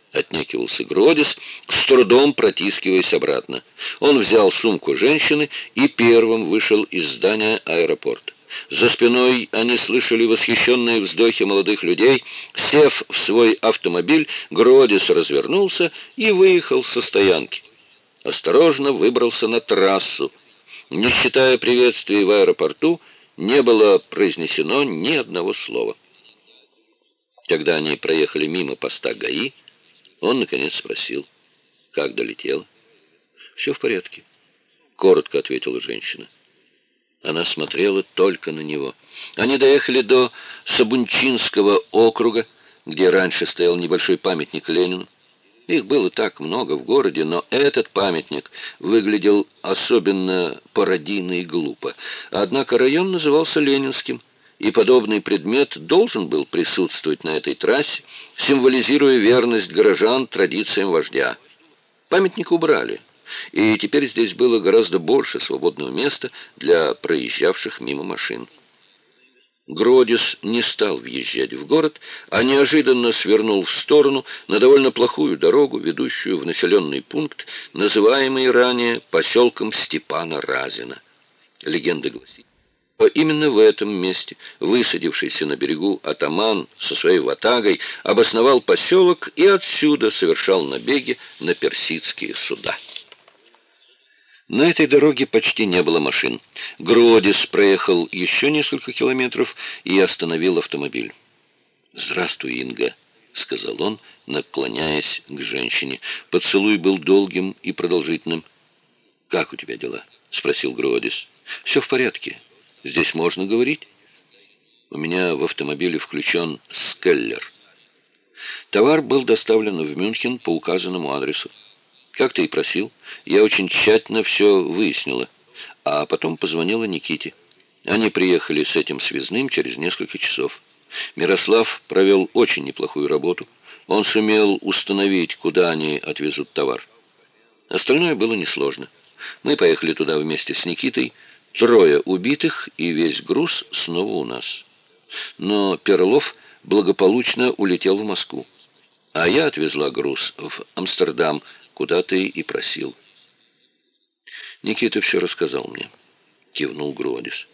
— отнекивался Гродис, с трудом протискиваясь обратно. Он взял сумку женщины и первым вышел из здания аэропорта. За спиной они слышали восхищенные вздохи молодых людей. Сев в свой автомобиль, Гродис развернулся и выехал со стоянки. Осторожно выбрался на трассу. Не считая приветствий в аэропорту, не было произнесено ни одного слова. Когда они проехали мимо поста ГАИ, он, наконец, спросил, как долетел. «Все в порядке», — коротко ответила женщина. Она смотрела только на него. Они доехали до Сабунчинского округа, где раньше стоял небольшой памятник Ленину. Их было так много в городе, но этот памятник выглядел особенно пародийно и глупо. Однако район назывался Ленинским, и подобный предмет должен был присутствовать на этой трассе, символизируя верность горожан традициям вождя. Памятник убрали, и теперь здесь было гораздо больше свободного места для проезжавших мимо машин. Гродис не стал въезжать в город, а неожиданно свернул в сторону на довольно плохую дорогу, ведущую в населенный пункт, называемый ранее поселком Степана Разина. Легенда гласит, что именно в этом месте высадившийся на берегу атаман со своей ватагой обосновал поселок и отсюда совершал набеги на персидские суда. На этой дороге почти не было машин. Гродис проехал еще несколько километров и остановил автомобиль. «Здравствуй, Инга», — сказал он, наклоняясь к женщине. Поцелуй был долгим и продолжительным. «Как у тебя дела?» — спросил Гродис. «Все в порядке. Здесь можно говорить?» «У меня в автомобиле включен скеллер». Товар был доставлен в Мюнхен по указанному адресу. Как ты и просил, я очень тщательно все выяснила, а потом позвонила Никите. Они приехали с этим связным через несколько часов. Мирослав провел очень неплохую работу. Он сумел установить, куда они отвезут товар. Остальное было несложно. Мы поехали туда вместе с Никитой. Трое убитых, и весь груз снова у нас. Но Перлов благополучно улетел в Москву. А я отвезла груз в Амстердам, куда ты и просил. Никита все рассказал мне, кивнул Гродис.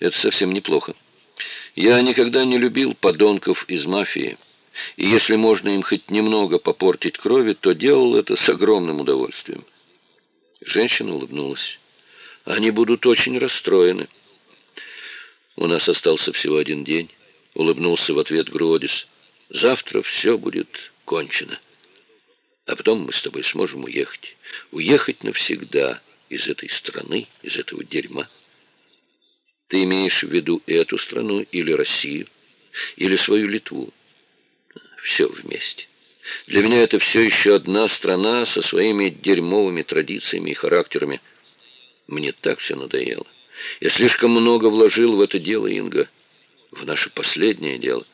Это совсем неплохо. Я никогда не любил подонков из мафии, и если можно им хоть немного попортить крови, то делал это с огромным удовольствием. Женщина улыбнулась. Они будут очень расстроены. У нас остался всего один день, улыбнулся в ответ Гродис. Завтра все будет кончено. А потом мы с тобой сможем уехать. Уехать навсегда из этой страны, из этого дерьма. Ты имеешь в виду эту страну или Россию, или свою Литву? Все вместе. Для меня это все еще одна страна со своими дерьмовыми традициями и характерами. Мне так все надоело. Я слишком много вложил в это дело, Инга, в наше последнее дело.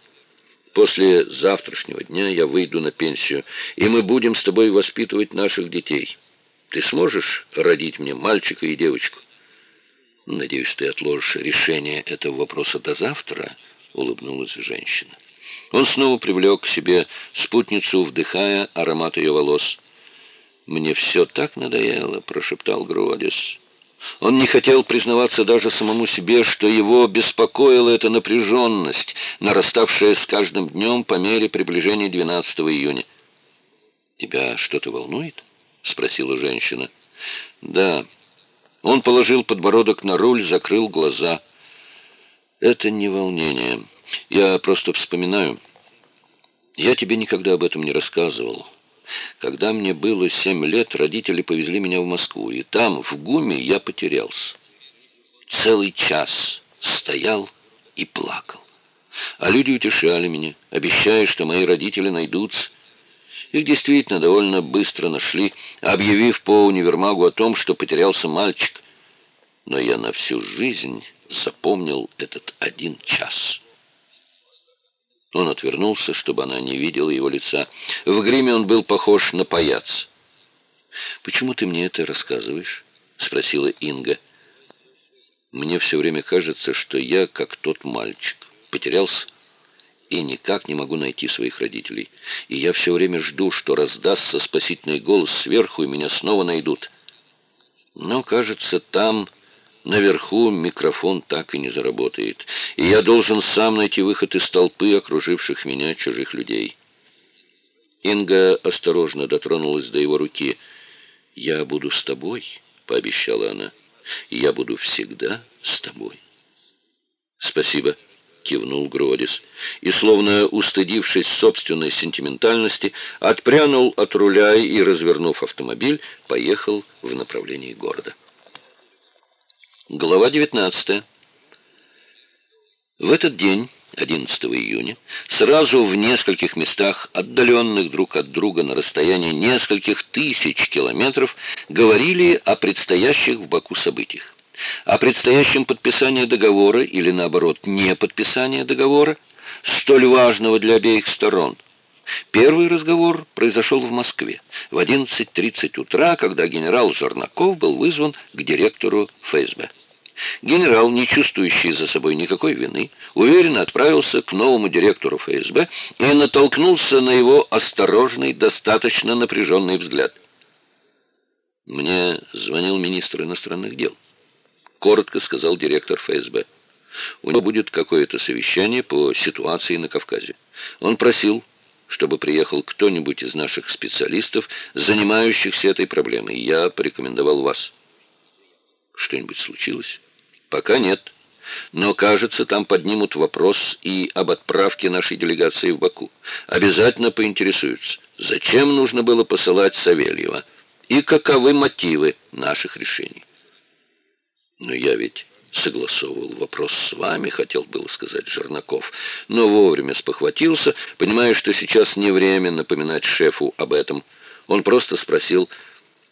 После завтрашнего дня я выйду на пенсию, и мы будем с тобой воспитывать наших детей. Ты сможешь родить мне мальчика и девочку? Надеюсь, ты отложишь решение этого вопроса до завтра, улыбнулась женщина. Он снова привлек к себе спутницу, вдыхая аромат ее волос. «Мне все так надоело», — прошептал Гродис. Он не хотел признаваться даже самому себе, что его беспокоила эта напряженность, нараставшая с каждым днем по мере приближения 12 июня. «Тебя что-то волнует?» — спросила женщина. «Да». Он положил подбородок на руль, закрыл глаза. «Это не волнение. Я просто вспоминаю. Я тебе никогда об этом не рассказывал». Когда мне было семь лет, родители повезли меня в Москву, и там, в ГУМе, я потерялся. Целый час стоял и плакал. А люди утешали меня, обещая, что мои родители найдутся. Их действительно довольно быстро нашли, объявив по универмагу о том, что потерялся мальчик. Но я на всю жизнь запомнил этот один час». Он отвернулся, чтобы она не видела его лица. В гриме он был похож на паяц. «Почему ты мне это рассказываешь?» — спросила Инга. «Мне все время кажется, что я как тот мальчик. Потерялся и никак не могу найти своих родителей. И я все время жду, что раздастся спасительный голос сверху, и меня снова найдут. Но, кажется, там...» Наверху микрофон так и не заработает, и я должен сам найти выход из толпы окруживших меня чужих людей. Инга осторожно дотронулась до его руки. «Я буду с тобой», — пообещала она, — «я буду всегда с тобой». «Спасибо», — кивнул Гродис, и, словно устыдившись собственной сентиментальности, отпрянул от руля и, развернув автомобиль, поехал в направлении города. Глава 19. В этот день, 11 июня, сразу в нескольких местах, отдаленных друг от друга на расстоянии нескольких тысяч километров, говорили о предстоящих в Баку событиях. О предстоящем подписании договора или, наоборот, не подписании договора, столь важного для обеих сторон – Первый разговор произошел в Москве в 11.30 утра, когда генерал Жернаков был вызван к директору ФСБ. Генерал, не чувствующий за собой никакой вины, уверенно отправился к новому директору ФСБ и натолкнулся на его осторожный, достаточно напряженный взгляд. «Мне звонил министр иностранных дел», — коротко сказал директор ФСБ. «У него будет какое-то совещание по ситуации на Кавказе. Он просил, чтобы приехал кто-нибудь из наших специалистов, занимающихся этой проблемой. Я порекомендовал вас. Что-нибудь случилось? Пока нет. Но, кажется, там поднимут вопрос и об отправке нашей делегации в Баку. Обязательно поинтересуются, зачем нужно было посылать Савельева и каковы мотивы наших решений. Но я ведь согласовывал вопрос с вами, хотел было сказать Жернаков, но вовремя спохватился, понимая, что сейчас не время напоминать шефу об этом. Он просто спросил,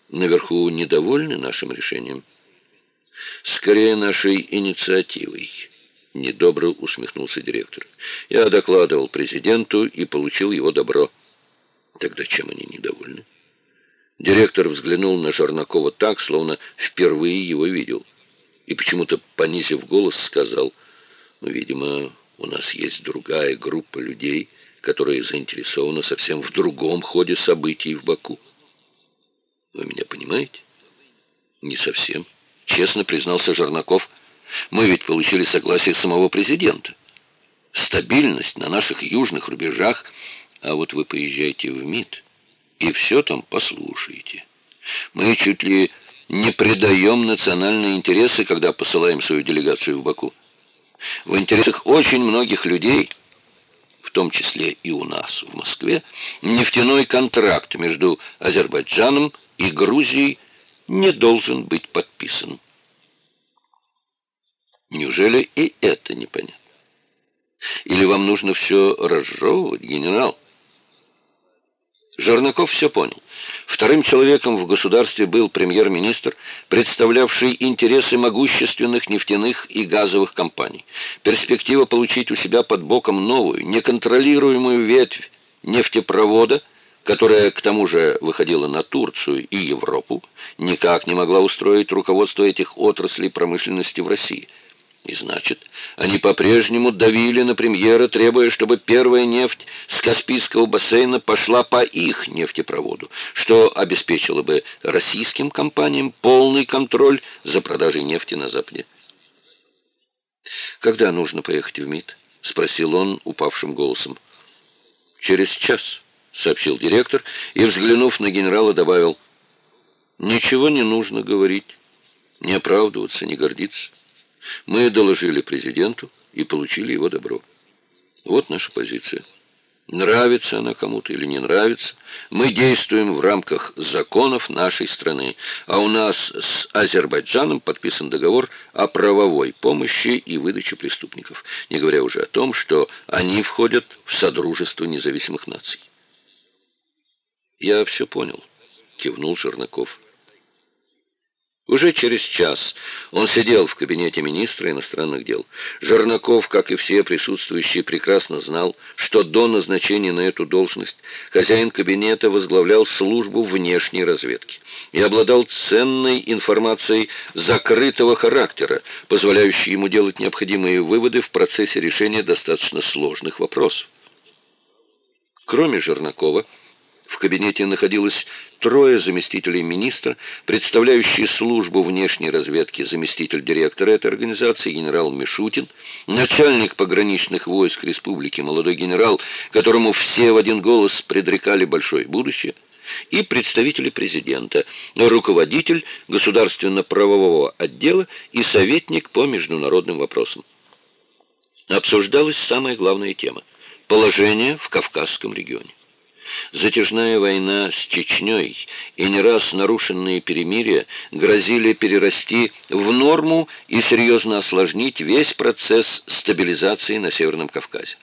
наверху недовольны нашим решением? Скорее, нашей инициативой. Недобро усмехнулся директор. Я докладывал президенту и получил его добро. Тогда чем они недовольны? Директор взглянул на Жернакова так, словно впервые его видел и почему-то, понизив голос, сказал, ну, видимо, у нас есть другая группа людей, которая заинтересована совсем в другом ходе событий в Баку. Вы меня понимаете? Не совсем. Честно признался Жернаков. Мы ведь получили согласие самого президента. Стабильность на наших южных рубежах, а вот вы поезжаете в МИД и все там послушаете. Мы чуть ли не предаем национальные интересы, когда посылаем свою делегацию в Баку. В интересах очень многих людей, в том числе и у нас в Москве, нефтяной контракт между Азербайджаном и Грузией не должен быть подписан. Неужели и это непонятно? Или вам нужно все разжевывать, генерал? Жернаков все понял. Вторым человеком в государстве был премьер-министр, представлявший интересы могущественных нефтяных и газовых компаний. Перспектива получить у себя под боком новую, неконтролируемую ветвь нефтепровода, которая к тому же выходила на Турцию и Европу, никак не могла устроить руководство этих отраслей промышленности в России – и значит, они по-прежнему давили на премьера, требуя, чтобы первая нефть с Каспийского бассейна пошла по их нефтепроводу, что обеспечило бы российским компаниям полный контроль за продажей нефти на Западе. «Когда нужно поехать в МИД?» — спросил он упавшим голосом. «Через час», — сообщил директор и, взглянув на генерала, добавил, «Ничего не нужно говорить, не оправдываться, не гордиться». Мы доложили президенту и получили его добро. Вот наша позиция. Нравится она кому-то или не нравится, мы действуем в рамках законов нашей страны, а у нас с Азербайджаном подписан договор о правовой помощи и выдаче преступников, не говоря уже о том, что они входят в Содружество независимых наций. «Я все понял», — кивнул Чернаков. Уже через час он сидел в кабинете министра иностранных дел. Жернаков, как и все присутствующие, прекрасно знал, что до назначения на эту должность хозяин кабинета возглавлял службу внешней разведки и обладал ценной информацией закрытого характера, позволяющей ему делать необходимые выводы в процессе решения достаточно сложных вопросов. Кроме Жернакова, в кабинете находилось трое заместителей министра, представляющие службу внешней разведки заместитель директора этой организации генерал Мишутин, начальник пограничных войск республики молодой генерал, которому все в один голос предрекали большое будущее, и представители президента, руководитель государственно-правового отдела и советник по международным вопросам. Обсуждалась самая главная тема – положение в Кавказском регионе. Затяжная война с Чечней и не раз нарушенные перемирия грозили перерасти в норму и серьезно осложнить весь процесс стабилизации на Северном Кавказе.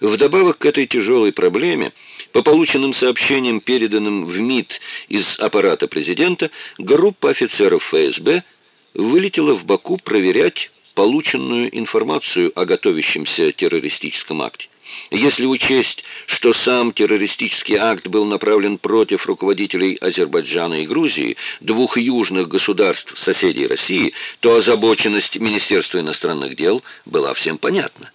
Вдобавок к этой тяжелой проблеме, по полученным сообщениям, переданным в МИД из аппарата президента, группа офицеров ФСБ вылетела в Баку проверять полученную информацию о готовящемся террористическом акте. Если учесть, что сам террористический акт был направлен против руководителей Азербайджана и Грузии, двух южных государств, соседей России, то озабоченность Министерства иностранных дел была всем понятна.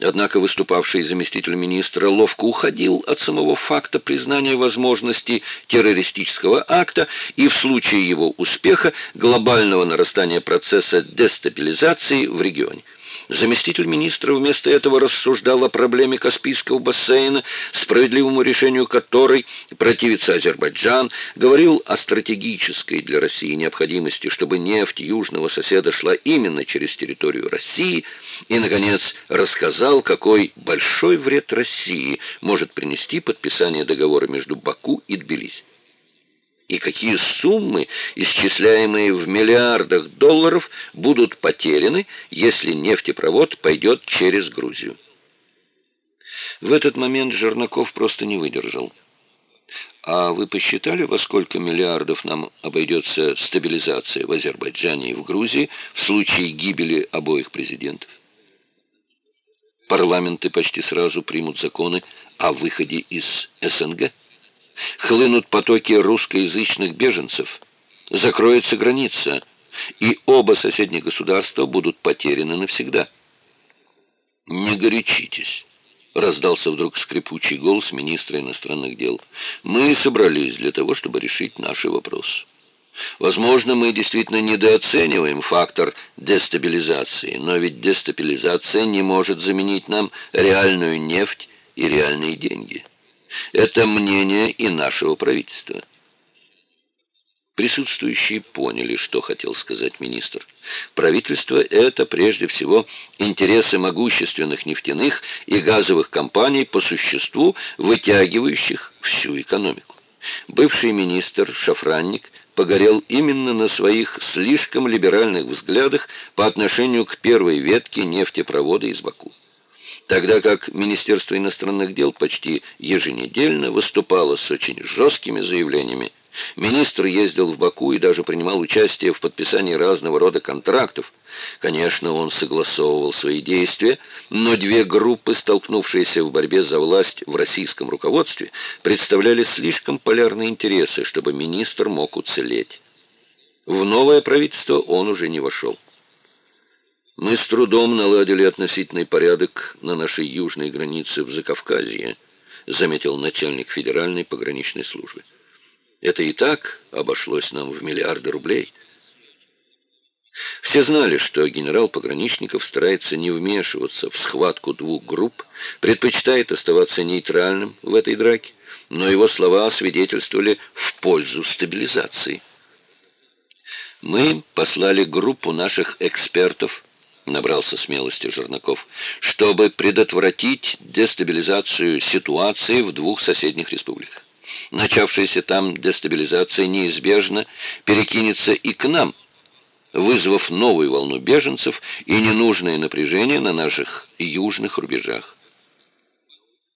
Однако выступавший заместитель министра ловко уходил от самого факта признания возможности террористического акта и в случае его успеха глобального нарастания процесса дестабилизации в регионе. Заместитель министра вместо этого рассуждал о проблеме Каспийского бассейна, справедливому решению которой противится Азербайджан, говорил о стратегической для России необходимости, чтобы нефть южного соседа шла именно через территорию России, и, наконец, рассказал, какой большой вред России может принести подписание договора между Баку и Тбилиси и какие суммы, исчисляемые в миллиардах долларов, будут потеряны, если нефтепровод пойдет через Грузию. В этот момент Жернаков просто не выдержал. А вы посчитали, во сколько миллиардов нам обойдется стабилизация в Азербайджане и в Грузии в случае гибели обоих президентов? Парламенты почти сразу примут законы о выходе из СНГ хлынут потоки русскоязычных беженцев, закроется граница, и оба соседних государства будут потеряны навсегда. «Не горячитесь», — раздался вдруг скрипучий голос министра иностранных дел. «Мы собрались для того, чтобы решить наши вопросы. Возможно, мы действительно недооцениваем фактор дестабилизации, но ведь дестабилизация не может заменить нам реальную нефть и реальные деньги». Это мнение и нашего правительства. Присутствующие поняли, что хотел сказать министр. Правительство – это прежде всего интересы могущественных нефтяных и газовых компаний по существу, вытягивающих всю экономику. Бывший министр Шафранник погорел именно на своих слишком либеральных взглядах по отношению к первой ветке нефтепровода из Баку тогда как Министерство иностранных дел почти еженедельно выступало с очень жесткими заявлениями. Министр ездил в Баку и даже принимал участие в подписании разного рода контрактов. Конечно, он согласовывал свои действия, но две группы, столкнувшиеся в борьбе за власть в российском руководстве, представляли слишком полярные интересы, чтобы министр мог уцелеть. В новое правительство он уже не вошел. Мы с трудом наладили относительный порядок на нашей южной границе в Закавказье, заметил начальник федеральной пограничной службы. Это и так обошлось нам в миллиарды рублей. Все знали, что генерал Пограничников старается не вмешиваться в схватку двух групп, предпочитает оставаться нейтральным в этой драке, но его слова свидетельствовали в пользу стабилизации. Мы послали группу наших экспертов набрался смелости Жернаков, чтобы предотвратить дестабилизацию ситуации в двух соседних республиках. Начавшаяся там дестабилизация неизбежно перекинется и к нам, вызвав новую волну беженцев и ненужное напряжение на наших южных рубежах.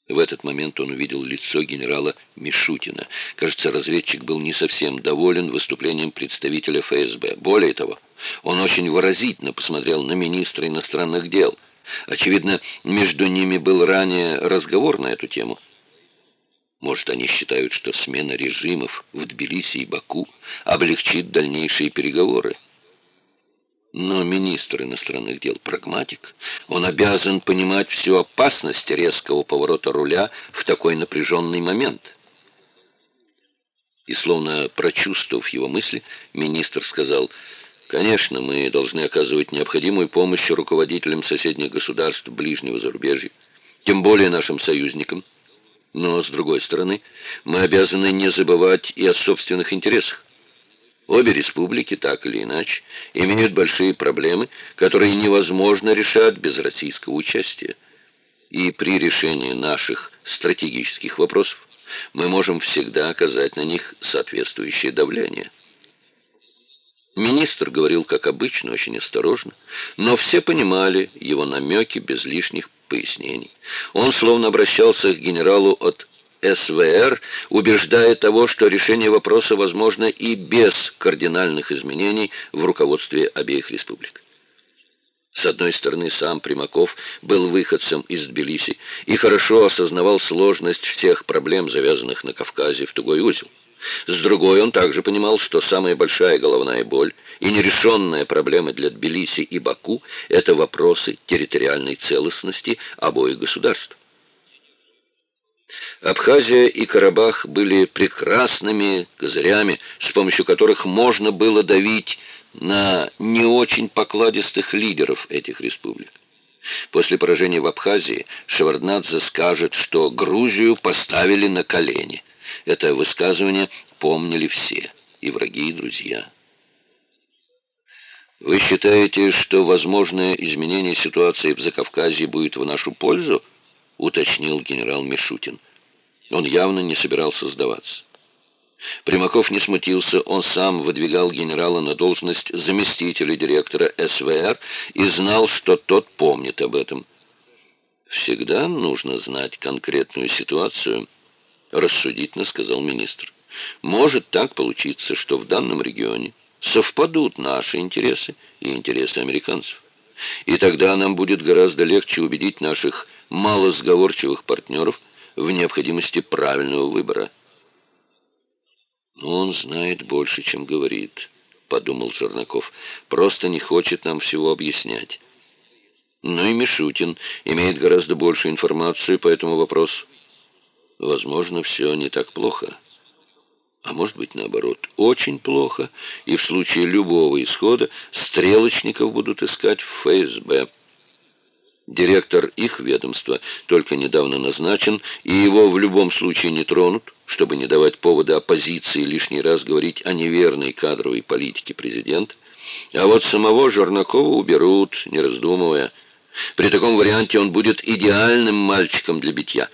В этот момент он увидел лицо генерала Мишутина. Кажется, разведчик был не совсем доволен выступлением представителя ФСБ. Более того, он очень выразительно посмотрел на министра иностранных дел. Очевидно, между ними был ранее разговор на эту тему. Может, они считают, что смена режимов в Тбилиси и Баку облегчит дальнейшие переговоры. Но министр иностранных дел прагматик. Он обязан понимать всю опасность резкого поворота руля в такой напряженный момент. И словно прочувствовав его мысли, министр сказал, «Конечно, мы должны оказывать необходимую помощь руководителям соседних государств ближнего зарубежья, тем более нашим союзникам. Но, с другой стороны, мы обязаны не забывать и о собственных интересах. Обе республики, так или иначе, имеют большие проблемы, которые невозможно решать без российского участия. И при решении наших стратегических вопросов мы можем всегда оказать на них соответствующее давление. Министр говорил, как обычно, очень осторожно, но все понимали его намеки без лишних пояснений. Он словно обращался к генералу от СВР, убеждая того, что решение вопроса возможно и без кардинальных изменений в руководстве обеих республик. С одной стороны, сам Примаков был выходцем из Тбилиси и хорошо осознавал сложность всех проблем, завязанных на Кавказе в тугой узел. С другой, он также понимал, что самая большая головная боль и нерешенная проблема для Тбилиси и Баку – это вопросы территориальной целостности обоих государств. Абхазия и Карабах были прекрасными козырями, с помощью которых можно было давить на не очень покладистых лидеров этих республик. После поражения в Абхазии Шеварднадзе скажет, что Грузию поставили на колени. Это высказывание помнили все, и враги, и друзья. «Вы считаете, что возможное изменение ситуации в Закавказье будет в нашу пользу?» — уточнил генерал Мишутин. Он явно не собирался сдаваться. Примаков не смутился, он сам выдвигал генерала на должность заместителя директора СВР и знал, что тот помнит об этом. «Всегда нужно знать конкретную ситуацию», — рассудительно сказал министр. «Может так получиться, что в данном регионе совпадут наши интересы и интересы американцев. И тогда нам будет гораздо легче убедить наших малосговорчивых партнеров в необходимости правильного выбора». «Он знает больше, чем говорит», — подумал Жернаков. «Просто не хочет нам всего объяснять». Ну и Мишутин имеет гораздо больше информации по этому вопросу. Возможно, все не так плохо. А может быть, наоборот, очень плохо, и в случае любого исхода стрелочников будут искать в ФСБ. Директор их ведомства только недавно назначен, и его в любом случае не тронут, чтобы не давать повода оппозиции лишний раз говорить о неверной кадровой политике президента. А вот самого Жернакова уберут, не раздумывая. При таком варианте он будет идеальным мальчиком для битья.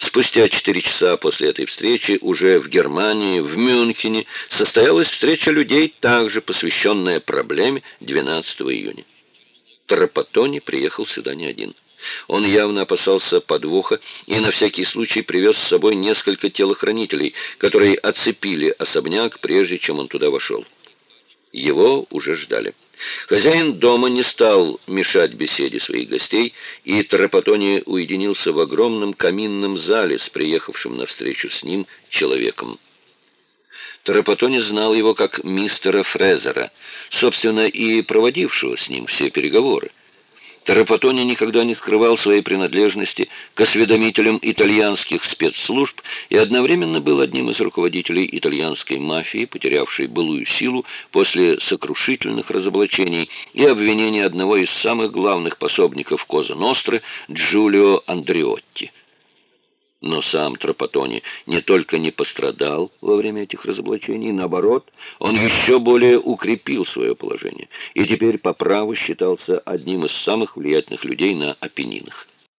Спустя четыре часа после этой встречи уже в Германии, в Мюнхене, состоялась встреча людей, также посвященная проблеме 12 июня. Тропотони приехал сюда не один. Он явно опасался подвоха и на всякий случай привез с собой несколько телохранителей, которые оцепили особняк, прежде чем он туда вошел. Его уже ждали. Хозяин дома не стал мешать беседе своих гостей, и Тропотони уединился в огромном каминном зале с приехавшим навстречу с ним человеком. Тарапатони знал его как мистера Фрезера, собственно, и проводившего с ним все переговоры. Тарапатони никогда не скрывал своей принадлежности к осведомителям итальянских спецслужб и одновременно был одним из руководителей итальянской мафии, потерявшей былую силу после сокрушительных разоблачений и обвинения одного из самых главных пособников Коза Ностры Джулио Андреотти. Но сам Тропотони не только не пострадал во время этих разоблачений, наоборот, он еще более укрепил свое положение и теперь по праву считался одним из самых влиятельных людей на Апеннинах.